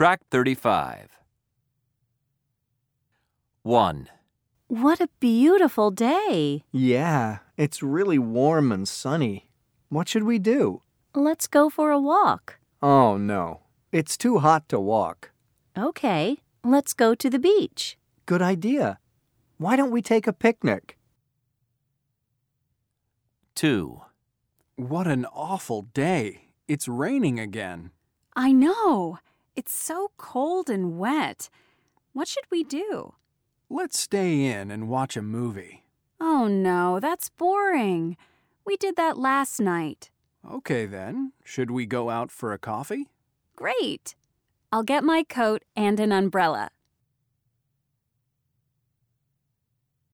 Track 35. 1, What a beautiful day. Yeah, it's really warm and sunny. What should we do? Let's go for a walk. Oh, no. It's too hot to walk. Okay, let's go to the beach. Good idea. Why don't we take a picnic? 2, What an awful day. It's raining again. I know. It's so cold and wet. What should we do? Let's stay in and watch a movie. Oh no, that's boring. We did that last night. Okay then. Should we go out for a coffee? Great. I'll get my coat and an umbrella.